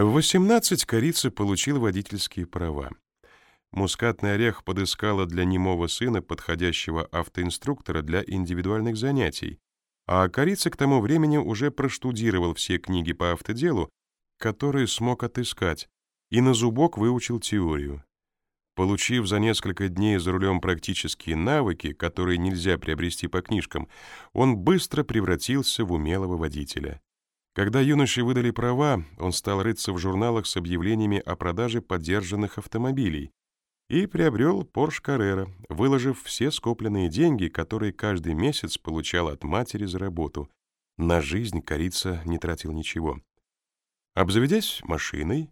В 18 корица получил водительские права. Мускатный орех подыскала для немого сына подходящего автоинструктора для индивидуальных занятий, а корица к тому времени уже проштудировал все книги по автоделу, которые смог отыскать, и на зубок выучил теорию. Получив за несколько дней за рулем практические навыки, которые нельзя приобрести по книжкам, он быстро превратился в умелого водителя. Когда юноше выдали права, он стал рыться в журналах с объявлениями о продаже подержанных автомобилей и приобрел Porsche Carrera, выложив все скопленные деньги, которые каждый месяц получал от матери за работу. На жизнь корица не тратил ничего. Обзаведясь машиной,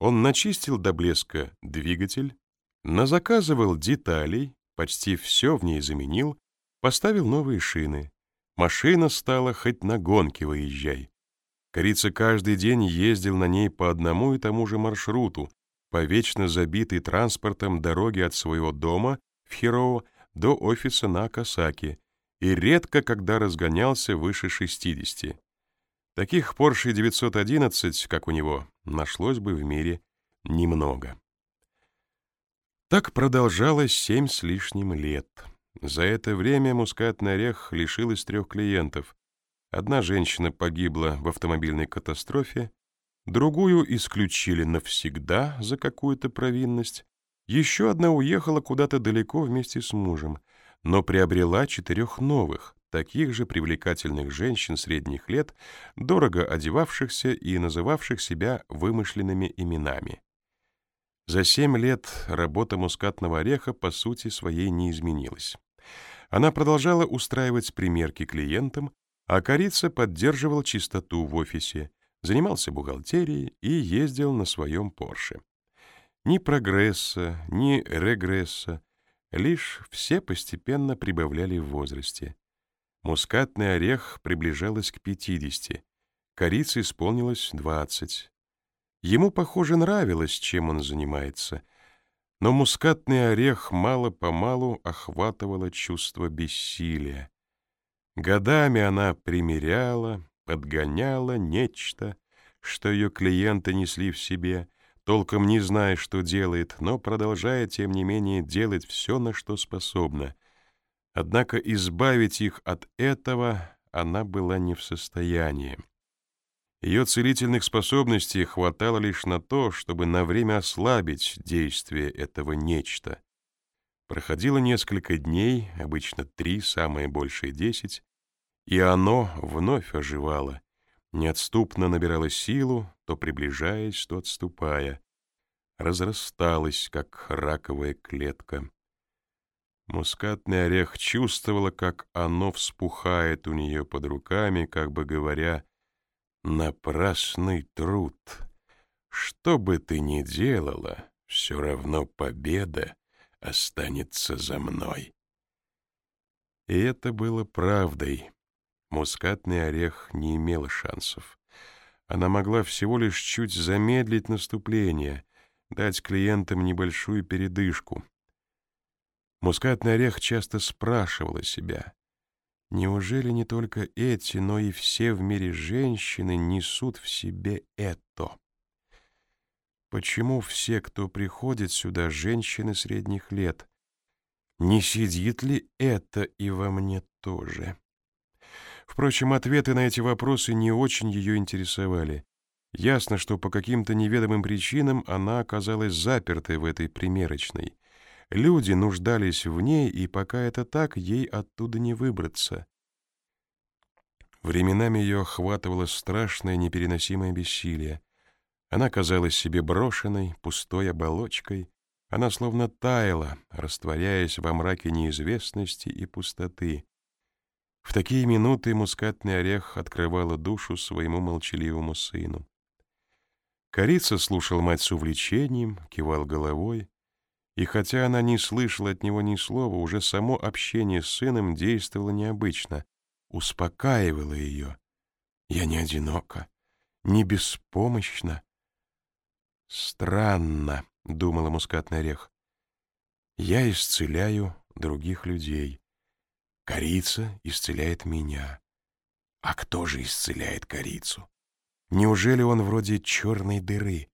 он начистил до блеска двигатель, назаказывал деталей, почти все в ней заменил, поставил новые шины. Машина стала хоть на гонки выезжай. Корица каждый день ездил на ней по одному и тому же маршруту, по вечно забитой транспортом дороге от своего дома в Хироу до офиса на Касаки и редко когда разгонялся выше 60. Таких Porsche 911, как у него, нашлось бы в мире немного. Так продолжалось семь с лишним лет. За это время мускатный орех лишилась трех клиентов, Одна женщина погибла в автомобильной катастрофе, другую исключили навсегда за какую-то провинность, еще одна уехала куда-то далеко вместе с мужем, но приобрела четырех новых, таких же привлекательных женщин средних лет, дорого одевавшихся и называвших себя вымышленными именами. За семь лет работа мускатного ореха по сути своей не изменилась. Она продолжала устраивать примерки клиентам, а Корица поддерживал чистоту в офисе, занимался бухгалтерией и ездил на своем Порше. Ни прогресса, ни регресса, лишь все постепенно прибавляли в возрасте. Мускатный орех приближалась к 50, корице исполнилось 20. Ему, похоже, нравилось, чем он занимается, но мускатный орех мало-помалу охватывало чувство бессилия. Годами она примеряла, подгоняла нечто, что ее клиенты несли в себе, толком не зная, что делает, но продолжая, тем не менее, делать все, на что способна. Однако избавить их от этого она была не в состоянии. Ее целительных способностей хватало лишь на то, чтобы на время ослабить действие этого нечто. Проходило несколько дней, обычно три, самое большее десять, и оно вновь оживало, неотступно набирало силу, то приближаясь, то отступая, разрасталось, как раковая клетка. Мускатный орех чувствовала, как оно вспухает у нее под руками, как бы говоря, «Напрасный труд. Что бы ты ни делала, все равно победа останется за мной». И это было правдой. Мускатный орех не имела шансов. Она могла всего лишь чуть замедлить наступление, дать клиентам небольшую передышку. Мускатный орех часто спрашивала себя, неужели не только эти, но и все в мире женщины несут в себе это? Почему все, кто приходит сюда, женщины средних лет? Не сидит ли это и во мне тоже? Впрочем, ответы на эти вопросы не очень ее интересовали. Ясно, что по каким-то неведомым причинам она оказалась запертой в этой примерочной. Люди нуждались в ней, и пока это так, ей оттуда не выбраться. Временами ее охватывало страшное непереносимое бессилие. Она казалась себе брошенной, пустой оболочкой. Она словно таяла, растворяясь во мраке неизвестности и пустоты. В такие минуты мускатный орех открывала душу своему молчаливому сыну. Корица слушал мать с увлечением, кивал головой, и хотя она не слышала от него ни слова, уже само общение с сыном действовало необычно, успокаивало ее. «Я не одинока, не беспомощна». «Странно», — думала мускатный орех, — «я исцеляю других людей». Корица исцеляет меня. А кто же исцеляет корицу? Неужели он вроде черной дыры?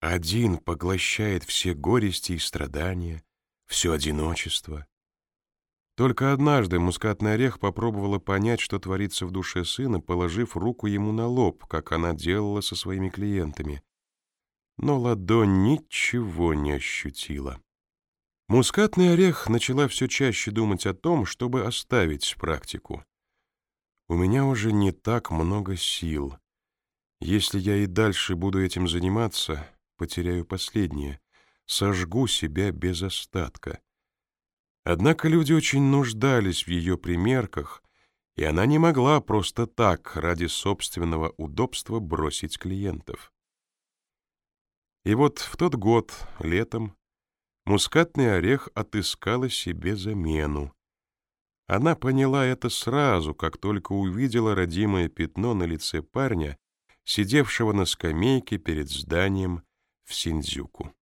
Один поглощает все горести и страдания, все одиночество. Только однажды мускатный орех попробовала понять, что творится в душе сына, положив руку ему на лоб, как она делала со своими клиентами. Но ладонь ничего не ощутила. Мускатный орех начала все чаще думать о том, чтобы оставить практику. «У меня уже не так много сил. Если я и дальше буду этим заниматься, потеряю последнее, сожгу себя без остатка». Однако люди очень нуждались в ее примерках, и она не могла просто так, ради собственного удобства, бросить клиентов. И вот в тот год, летом, мускатный орех отыскала себе замену. Она поняла это сразу, как только увидела родимое пятно на лице парня, сидевшего на скамейке перед зданием в Синдзюку.